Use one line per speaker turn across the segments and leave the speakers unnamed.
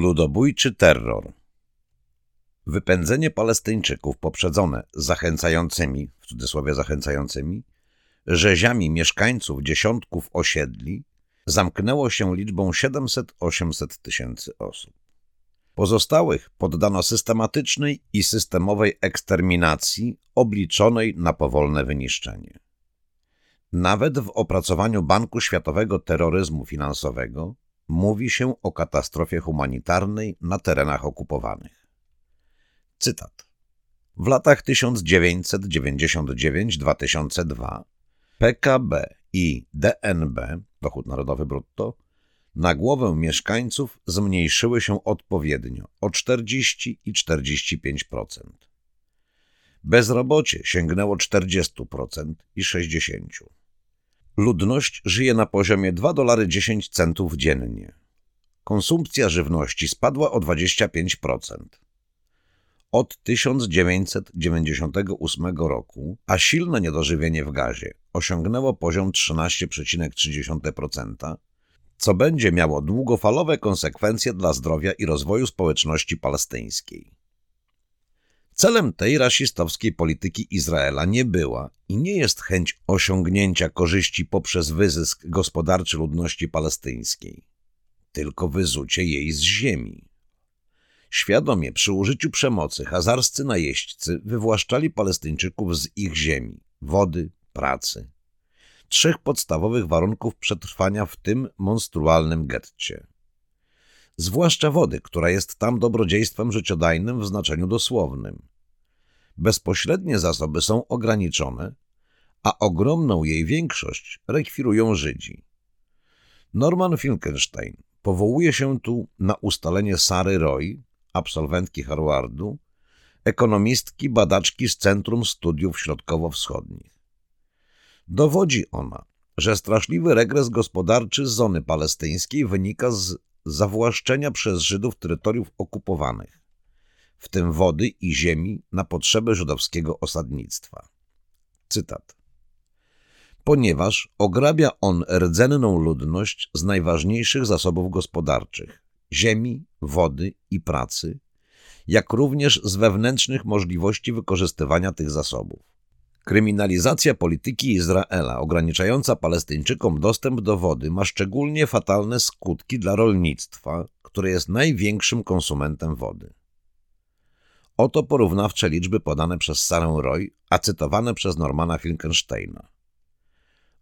Ludobójczy terror Wypędzenie Palestyńczyków poprzedzone zachęcającymi, w cudzysłowie zachęcającymi, rzeziami mieszkańców dziesiątków osiedli zamknęło się liczbą 700-800 tysięcy osób. Pozostałych poddano systematycznej i systemowej eksterminacji obliczonej na powolne wyniszczenie. Nawet w opracowaniu Banku Światowego Terroryzmu Finansowego mówi się o katastrofie humanitarnej na terenach okupowanych. Cytat. W latach 1999-2002 PKB i DNB, dochód narodowy brutto, na głowę mieszkańców zmniejszyły się odpowiednio o 40 i 45%. Bezrobocie sięgnęło 40% i 60%. Ludność żyje na poziomie 2 dolary 10 centów dziennie. Konsumpcja żywności spadła o 25%. Od 1998 roku, a silne niedożywienie w gazie osiągnęło poziom 13,3%, co będzie miało długofalowe konsekwencje dla zdrowia i rozwoju społeczności palestyńskiej. Celem tej rasistowskiej polityki Izraela nie była i nie jest chęć osiągnięcia korzyści poprzez wyzysk gospodarczy ludności palestyńskiej, tylko wyzucie jej z ziemi. Świadomie przy użyciu przemocy hazarscy najeźdźcy wywłaszczali Palestyńczyków z ich ziemi, wody, pracy. Trzech podstawowych warunków przetrwania w tym monstrualnym getcie. Zwłaszcza wody, która jest tam dobrodziejstwem życiodajnym w znaczeniu dosłownym. Bezpośrednie zasoby są ograniczone, a ogromną jej większość rekwirują Żydzi. Norman Finkelstein powołuje się tu na ustalenie Sary Roy, absolwentki Harvardu, ekonomistki, badaczki z Centrum Studiów Środkowo-Wschodnich. Dowodzi ona, że straszliwy regres gospodarczy zony palestyńskiej wynika z zawłaszczenia przez Żydów terytoriów okupowanych, w tym wody i ziemi na potrzeby żydowskiego osadnictwa. Cytat. Ponieważ ograbia on rdzenną ludność z najważniejszych zasobów gospodarczych ziemi, wody i pracy, jak również z wewnętrznych możliwości wykorzystywania tych zasobów. Kryminalizacja polityki Izraela ograniczająca Palestyńczykom dostęp do wody ma szczególnie fatalne skutki dla rolnictwa, które jest największym konsumentem wody. Oto porównawcze liczby podane przez Sarę Roy, a cytowane przez Normana Finkensteina.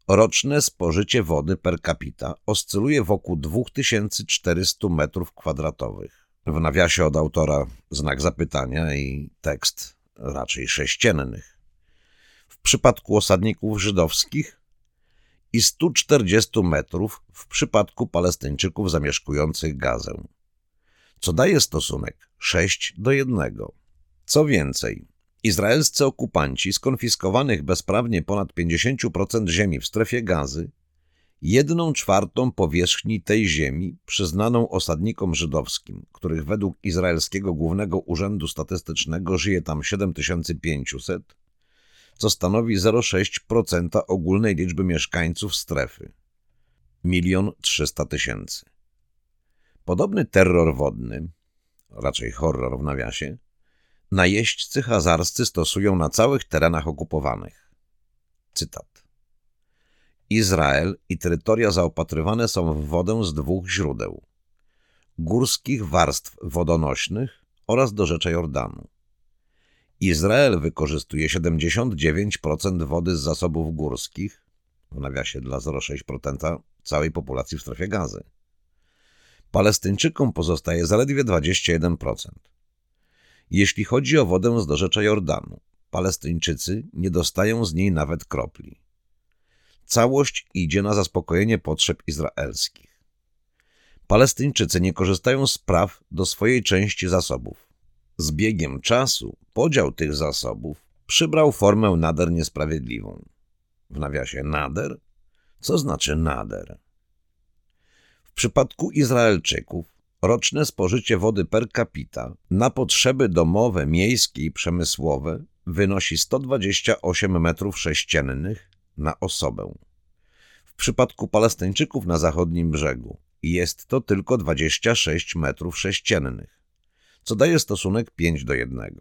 Roczne spożycie wody per capita oscyluje wokół 2400 metrów kwadratowych. W nawiasie od autora znak zapytania i tekst raczej sześciennych. W przypadku osadników żydowskich i 140 metrów w przypadku Palestyńczyków zamieszkujących Gazę, co daje stosunek 6 do 1. Co więcej, Izraelscy okupanci skonfiskowanych bezprawnie ponad 50% ziemi w strefie gazy, jedną czwartą powierzchni tej ziemi przyznaną osadnikom żydowskim, których według Izraelskiego Głównego Urzędu Statystycznego żyje tam 7500, co stanowi 0,6% ogólnej liczby mieszkańców strefy. Milion trzysta tysięcy. Podobny terror wodny, raczej horror w nawiasie, najeźdźcy hazarscy stosują na całych terenach okupowanych. Cytat. Izrael i terytoria zaopatrywane są w wodę z dwóch źródeł. Górskich warstw wodonośnych oraz do rzecza Jordanu. Izrael wykorzystuje 79% wody z zasobów górskich, w nawiasie dla 0,6% całej populacji w strefie gazy. Palestyńczykom pozostaje zaledwie 21%. Jeśli chodzi o wodę z dorzecza Jordanu, Palestyńczycy nie dostają z niej nawet kropli. Całość idzie na zaspokojenie potrzeb izraelskich. Palestyńczycy nie korzystają z praw do swojej części zasobów. Z biegiem czasu podział tych zasobów przybrał formę nader niesprawiedliwą. W nawiasie nader? Co znaczy nader? W przypadku Izraelczyków roczne spożycie wody per capita na potrzeby domowe, miejskie i przemysłowe wynosi 128 metrów sześciennych na osobę. W przypadku Palestyńczyków na zachodnim brzegu jest to tylko 26 metrów sześciennych, co daje stosunek 5 do 1.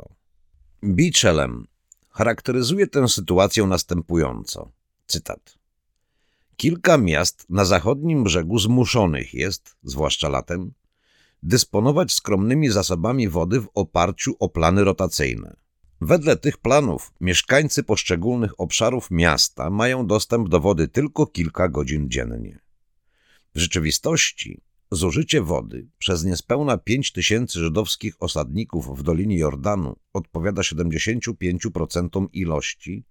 Beachelem charakteryzuje tę sytuację następująco. Cytat. Kilka miast na zachodnim brzegu zmuszonych jest, zwłaszcza latem, dysponować skromnymi zasobami wody w oparciu o plany rotacyjne. Wedle tych planów mieszkańcy poszczególnych obszarów miasta mają dostęp do wody tylko kilka godzin dziennie. W rzeczywistości zużycie wody przez niespełna 5 tysięcy żydowskich osadników w Dolinie Jordanu odpowiada 75% ilości,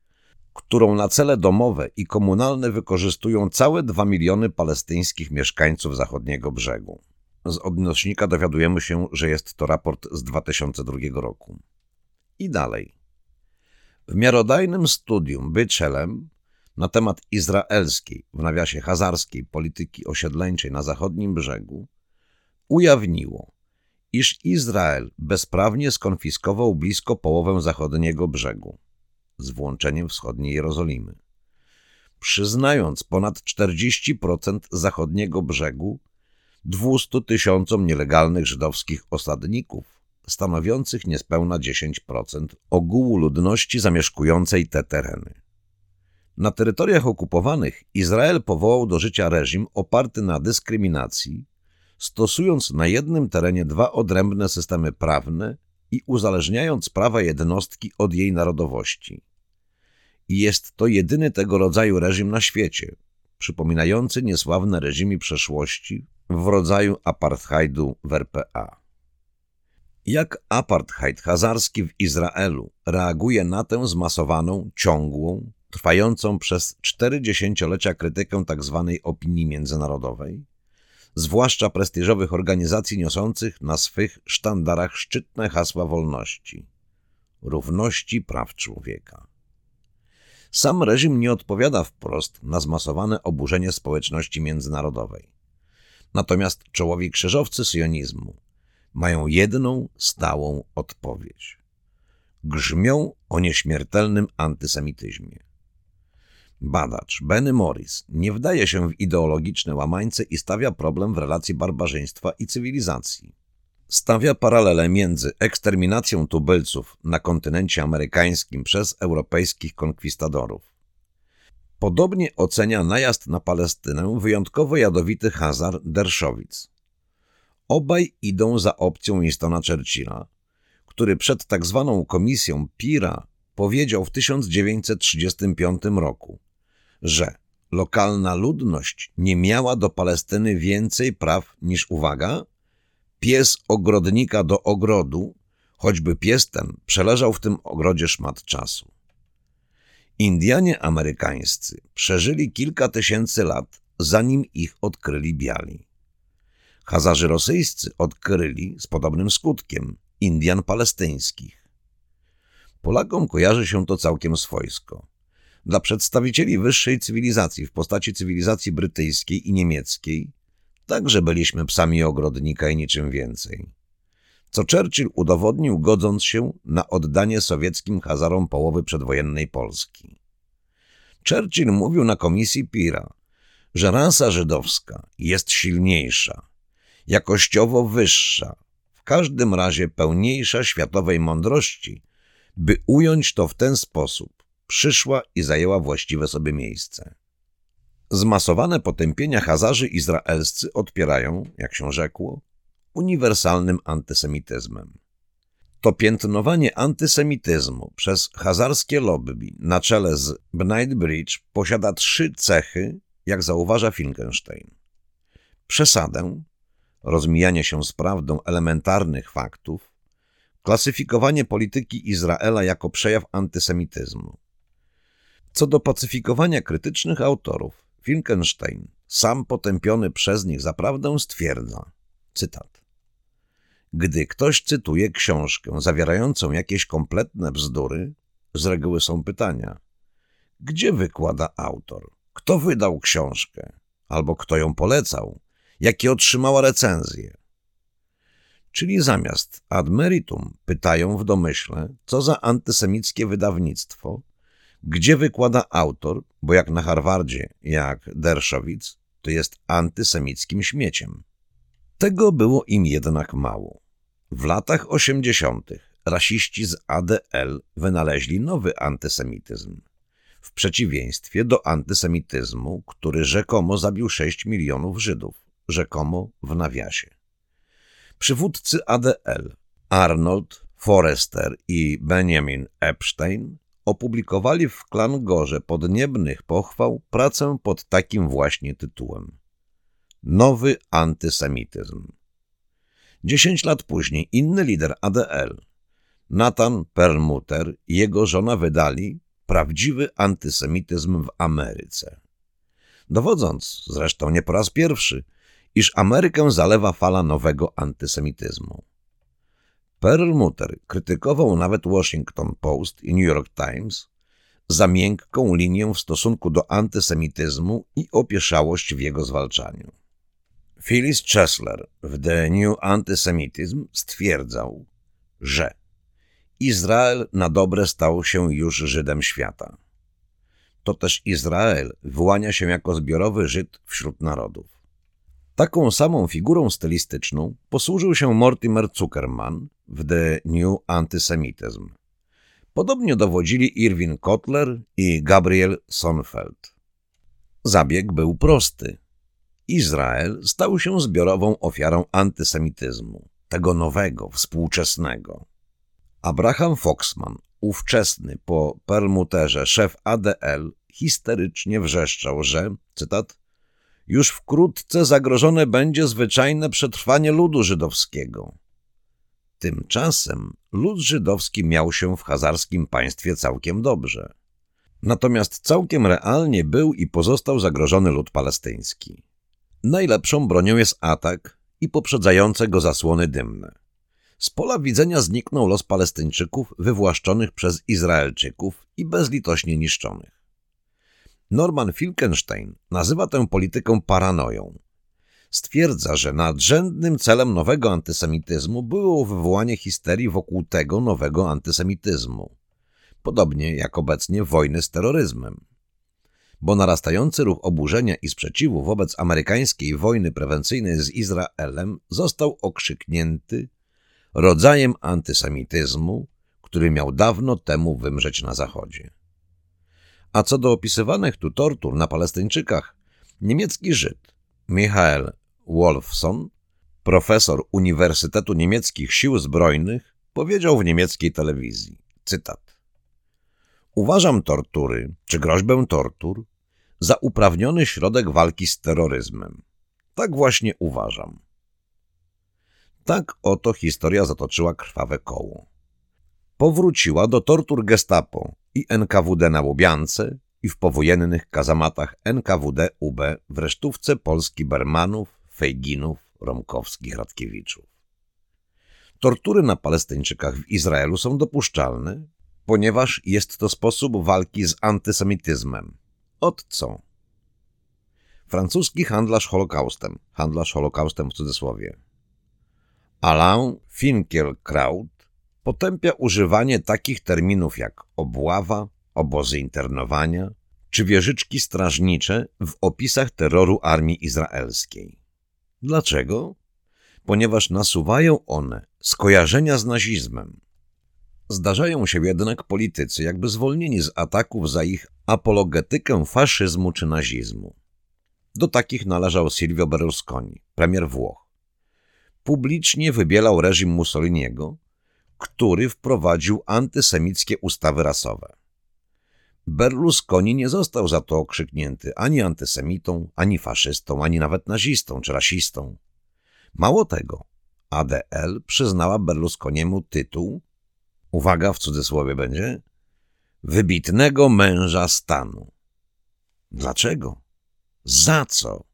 którą na cele domowe i komunalne wykorzystują całe 2 miliony palestyńskich mieszkańców zachodniego brzegu. Z odnośnika dowiadujemy się, że jest to raport z 2002 roku. I dalej. W miarodajnym studium Byczelem na temat izraelskiej, w nawiasie hazarskiej polityki osiedleńczej na zachodnim brzegu ujawniło, iż Izrael bezprawnie skonfiskował blisko połowę zachodniego brzegu, z włączeniem wschodniej Jerozolimy, przyznając ponad 40% zachodniego brzegu 200 tysiącom nielegalnych żydowskich osadników, stanowiących niespełna 10% ogółu ludności zamieszkującej te tereny. Na terytoriach okupowanych Izrael powołał do życia reżim oparty na dyskryminacji, stosując na jednym terenie dwa odrębne systemy prawne i uzależniając prawa jednostki od jej narodowości. I jest to jedyny tego rodzaju reżim na świecie, przypominający niesławne reżimy przeszłości w rodzaju apartheidu w RPA. Jak apartheid hazarski w Izraelu reaguje na tę zmasowaną, ciągłą, trwającą przez cztery dziesięciolecia krytykę tzw. Tak opinii międzynarodowej, zwłaszcza prestiżowych organizacji niosących na swych sztandarach szczytne hasła wolności, równości praw człowieka. Sam reżim nie odpowiada wprost na zmasowane oburzenie społeczności międzynarodowej. Natomiast czołowi krzyżowcy sionizmu mają jedną stałą odpowiedź. Grzmią o nieśmiertelnym antysemityzmie. Badacz Benny Morris nie wdaje się w ideologiczne łamańce i stawia problem w relacji barbarzyństwa i cywilizacji. Stawia paralele między eksterminacją tubylców na kontynencie amerykańskim przez europejskich konkwistadorów. Podobnie ocenia najazd na Palestynę wyjątkowo jadowity Hazar Dershowitz. Obaj idą za opcją Winstona Churchilla, który przed tak zwaną komisją Pira powiedział w 1935 roku, że lokalna ludność nie miała do Palestyny więcej praw niż, uwaga, pies ogrodnika do ogrodu, choćby pies ten przeleżał w tym ogrodzie szmat czasu. Indianie amerykańscy przeżyli kilka tysięcy lat, zanim ich odkryli biali. Hazarzy rosyjscy odkryli z podobnym skutkiem Indian palestyńskich. Polakom kojarzy się to całkiem swojsko. Dla przedstawicieli wyższej cywilizacji w postaci cywilizacji brytyjskiej i niemieckiej także byliśmy psami ogrodnika i niczym więcej. Co Churchill udowodnił, godząc się na oddanie sowieckim Hazarom połowy przedwojennej Polski. Churchill mówił na komisji Pira, że rasa żydowska jest silniejsza, jakościowo wyższa, w każdym razie pełniejsza światowej mądrości, by ująć to w ten sposób, przyszła i zajęła właściwe sobie miejsce. Zmasowane potępienia Hazarzy izraelscy odpierają, jak się rzekło, uniwersalnym antysemityzmem. To piętnowanie antysemityzmu przez hazarskie lobby na czele z Bridge posiada trzy cechy, jak zauważa Finkelstein. Przesadę, rozmijanie się z prawdą elementarnych faktów, klasyfikowanie polityki Izraela jako przejaw antysemityzmu. Co do pacyfikowania krytycznych autorów, Finkelstein, sam potępiony przez nich zaprawdę stwierdza, cytat, gdy ktoś cytuje książkę zawierającą jakieś kompletne bzdury, z reguły są pytania. Gdzie wykłada autor? Kto wydał książkę? Albo kto ją polecał? Jakie otrzymała recenzje? Czyli zamiast ad meritum pytają w domyśle, co za antysemickie wydawnictwo, gdzie wykłada autor, bo jak na Harvardzie, jak Dershowitz, to jest antysemickim śmieciem. Tego było im jednak mało. W latach osiemdziesiątych rasiści z ADL wynaleźli nowy antysemityzm. W przeciwieństwie do antysemityzmu, który rzekomo zabił 6 milionów Żydów, rzekomo w nawiasie. Przywódcy ADL Arnold Forrester i Benjamin Epstein opublikowali w Klangorze podniebnych pochwał pracę pod takim właśnie tytułem. Nowy antysemityzm. Dziesięć lat później inny lider ADL, Nathan Perlmutter i jego żona wydali Prawdziwy antysemityzm w Ameryce. Dowodząc, zresztą nie po raz pierwszy, iż Amerykę zalewa fala nowego antysemityzmu. Perlmutter krytykował nawet Washington Post i New York Times za miękką linię w stosunku do antysemityzmu i opieszałość w jego zwalczaniu. Phyllis Chesler w The New Antisemitism stwierdzał, że Izrael na dobre stał się już Żydem świata. To też Izrael wyłania się jako zbiorowy Żyd wśród narodów. Taką samą figurą stylistyczną posłużył się Mortimer Zuckerman w The New Antisemitism. Podobnie dowodzili Irwin Kotler i Gabriel Sonfeld. Zabieg był prosty. Izrael stał się zbiorową ofiarą antysemityzmu, tego nowego, współczesnego. Abraham Foxman, ówczesny po Permuterze szef ADL, histerycznie wrzeszczał, że, cytat, już wkrótce zagrożone będzie zwyczajne przetrwanie ludu żydowskiego. Tymczasem lud żydowski miał się w hazarskim państwie całkiem dobrze. Natomiast całkiem realnie był i pozostał zagrożony lud palestyński. Najlepszą bronią jest atak i poprzedzające go zasłony dymne. Z pola widzenia zniknął los Palestyńczyków wywłaszczonych przez Izraelczyków i bezlitośnie niszczonych. Norman Filkenstein nazywa tę politykę paranoją. Stwierdza, że nadrzędnym celem nowego antysemityzmu było wywołanie histerii wokół tego nowego antysemityzmu, podobnie jak obecnie wojny z terroryzmem. Bo narastający ruch oburzenia i sprzeciwu wobec amerykańskiej wojny prewencyjnej z Izraelem został okrzyknięty rodzajem antysemityzmu, który miał dawno temu wymrzeć na Zachodzie. A co do opisywanych tu tortur na Palestyńczykach, niemiecki Żyd Michael Wolfson, profesor Uniwersytetu Niemieckich Sił Zbrojnych, powiedział w niemieckiej telewizji, cytat, Uważam tortury, czy groźbę tortur, za uprawniony środek walki z terroryzmem. Tak właśnie uważam. Tak oto historia zatoczyła krwawe koło. Powróciła do tortur gestapo i NKWD na Łubiance i w powojennych kazamatach NKWD-UB w resztówce Polski Bermanów, Fejginów, Romkowskich, Radkiewiczów. Tortury na Palestyńczykach w Izraelu są dopuszczalne, ponieważ jest to sposób walki z antysemityzmem. Od co? Francuski handlarz Holokaustem, handlarz Holokaustem w cudzysłowie, Alain Finkielkraut potępia używanie takich terminów jak obława, obozy internowania czy wieżyczki strażnicze w opisach terroru armii izraelskiej. Dlaczego? Ponieważ nasuwają one skojarzenia z nazizmem. Zdarzają się jednak politycy jakby zwolnieni z ataków za ich apologetykę faszyzmu czy nazizmu. Do takich należał Silvio Berlusconi, premier Włoch publicznie wybielał reżim Mussoliniego, który wprowadził antysemickie ustawy rasowe. Berlusconi nie został za to okrzyknięty ani antysemitą, ani faszystą, ani nawet nazistą czy rasistą. Mało tego, ADL przyznała Berlusconiemu tytuł, uwaga, w cudzysłowie będzie, wybitnego męża stanu. Dlaczego? Za co?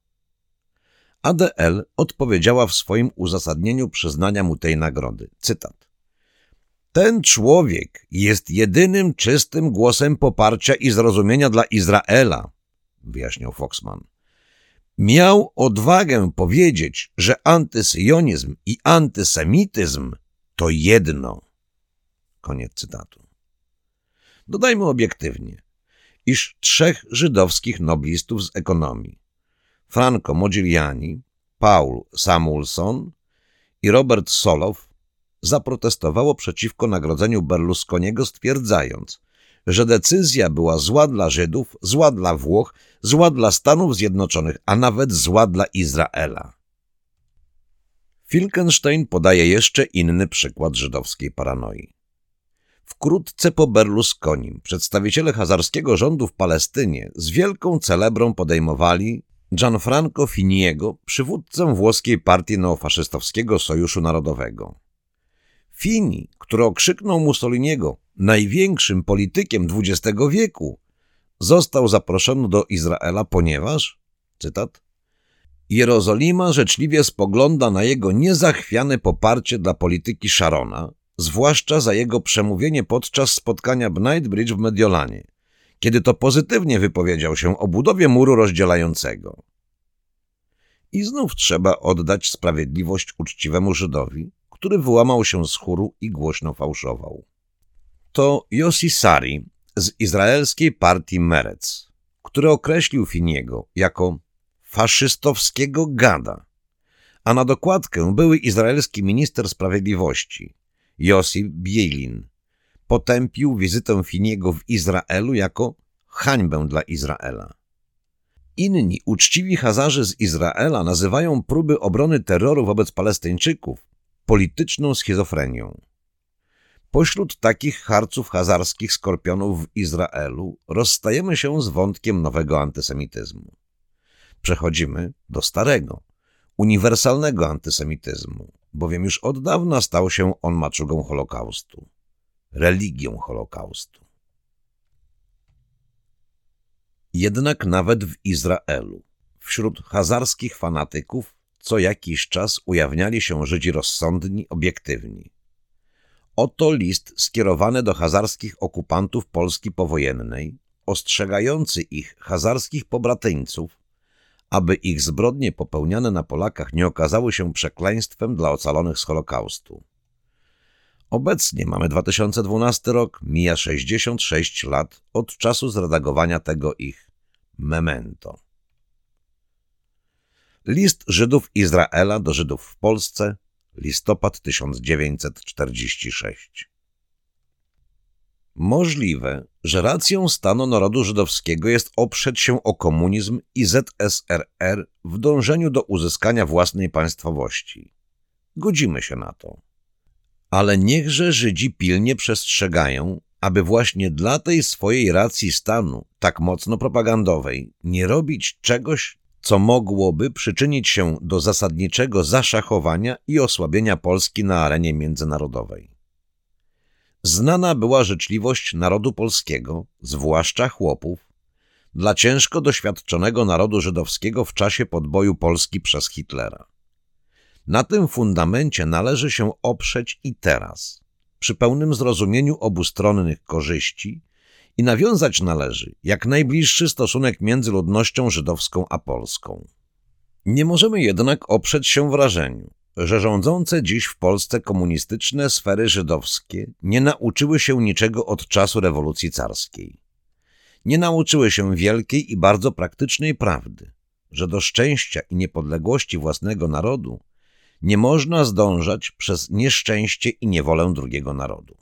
ADL odpowiedziała w swoim uzasadnieniu przyznania mu tej nagrody. Cytat. Ten człowiek jest jedynym czystym głosem poparcia i zrozumienia dla Izraela, wyjaśniał Foxman. Miał odwagę powiedzieć, że antysyjonizm i antysemityzm to jedno. Koniec cytatu. Dodajmy obiektywnie, iż trzech żydowskich noblistów z ekonomii Franco Modigliani, Paul Samuelson i Robert Solow zaprotestowało przeciwko nagrodzeniu Berlusconiego, stwierdzając, że decyzja była zła dla Żydów, zła dla Włoch, zła dla Stanów Zjednoczonych, a nawet zła dla Izraela. Filkenstein podaje jeszcze inny przykład żydowskiej paranoi. Wkrótce po Berlusconim przedstawiciele hazarskiego rządu w Palestynie z wielką celebrą podejmowali Gianfranco Finiego, przywódcę włoskiej partii neofaszystowskiego Sojuszu Narodowego. Fini, który okrzyknął Mussoliniego największym politykiem XX wieku, został zaproszony do Izraela, ponieważ, cytat, Jerozolima życzliwie spogląda na jego niezachwiane poparcie dla polityki Sharona, zwłaszcza za jego przemówienie podczas spotkania Knightsbridge w Mediolanie, kiedy to pozytywnie wypowiedział się o budowie muru rozdzielającego. I znów trzeba oddać sprawiedliwość uczciwemu Żydowi, który wyłamał się z chóru i głośno fałszował. To Yossi Sari z izraelskiej partii Merec, który określił Finiego jako faszystowskiego gada, a na dokładkę były izraelski minister sprawiedliwości Josip Bielin potępił wizytę Finiego w Izraelu jako hańbę dla Izraela. Inni uczciwi Hazarzy z Izraela nazywają próby obrony terroru wobec Palestyńczyków polityczną schizofrenią. Pośród takich harców hazarskich skorpionów w Izraelu rozstajemy się z wątkiem nowego antysemityzmu. Przechodzimy do starego, uniwersalnego antysemityzmu, bowiem już od dawna stał się on maczugą Holokaustu, religią Holokaustu. Jednak nawet w Izraelu, wśród hazarskich fanatyków, co jakiś czas ujawniali się Żydzi rozsądni, obiektywni. Oto list skierowany do hazarskich okupantów Polski powojennej, ostrzegający ich hazarskich pobratyńców, aby ich zbrodnie popełniane na Polakach nie okazały się przekleństwem dla ocalonych z Holokaustu. Obecnie mamy 2012 rok, mija 66 lat od czasu zredagowania tego ich memento. List Żydów Izraela do Żydów w Polsce, listopad 1946 Możliwe, że racją stanu narodu żydowskiego jest oprzeć się o komunizm i ZSRR w dążeniu do uzyskania własnej państwowości. Godzimy się na to. Ale niechże Żydzi pilnie przestrzegają, aby właśnie dla tej swojej racji stanu, tak mocno propagandowej, nie robić czegoś, co mogłoby przyczynić się do zasadniczego zaszachowania i osłabienia Polski na arenie międzynarodowej. Znana była życzliwość narodu polskiego, zwłaszcza chłopów, dla ciężko doświadczonego narodu żydowskiego w czasie podboju Polski przez Hitlera. Na tym fundamencie należy się oprzeć i teraz, przy pełnym zrozumieniu obustronnych korzyści i nawiązać należy jak najbliższy stosunek między ludnością żydowską a polską. Nie możemy jednak oprzeć się wrażeniu, że rządzące dziś w Polsce komunistyczne sfery żydowskie nie nauczyły się niczego od czasu rewolucji carskiej. Nie nauczyły się wielkiej i bardzo praktycznej prawdy, że do szczęścia i niepodległości własnego narodu nie można zdążać przez nieszczęście i niewolę drugiego narodu.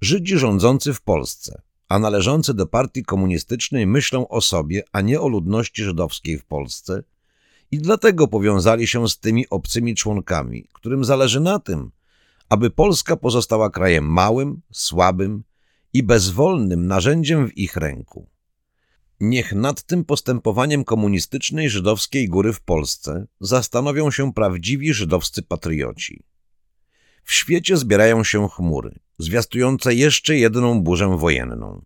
Żydzi rządzący w Polsce, a należący do partii komunistycznej myślą o sobie, a nie o ludności żydowskiej w Polsce i dlatego powiązali się z tymi obcymi członkami, którym zależy na tym, aby Polska pozostała krajem małym, słabym i bezwolnym narzędziem w ich ręku. Niech nad tym postępowaniem komunistycznej żydowskiej góry w Polsce zastanowią się prawdziwi żydowscy patrioci. W świecie zbierają się chmury, zwiastujące jeszcze jedną burzę wojenną.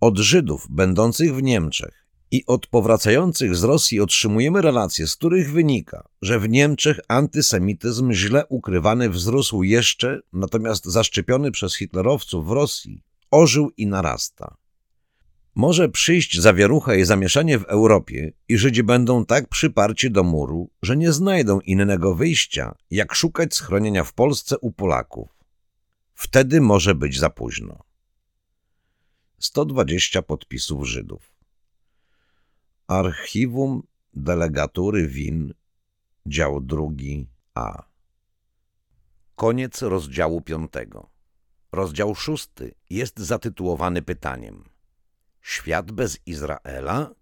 Od Żydów będących w Niemczech i od powracających z Rosji otrzymujemy relacje, z których wynika, że w Niemczech antysemityzm źle ukrywany wzrósł jeszcze, natomiast zaszczepiony przez hitlerowców w Rosji ożył i narasta. Może przyjść zawierucha i zamieszanie w Europie i Żydzi będą tak przyparci do muru, że nie znajdą innego wyjścia, jak szukać schronienia w Polsce u Polaków. Wtedy może być za późno. 120 podpisów Żydów. Archiwum Delegatury win, dział drugi A. Koniec rozdziału piątego. Rozdział szósty jest zatytułowany pytaniem Świat bez Izraela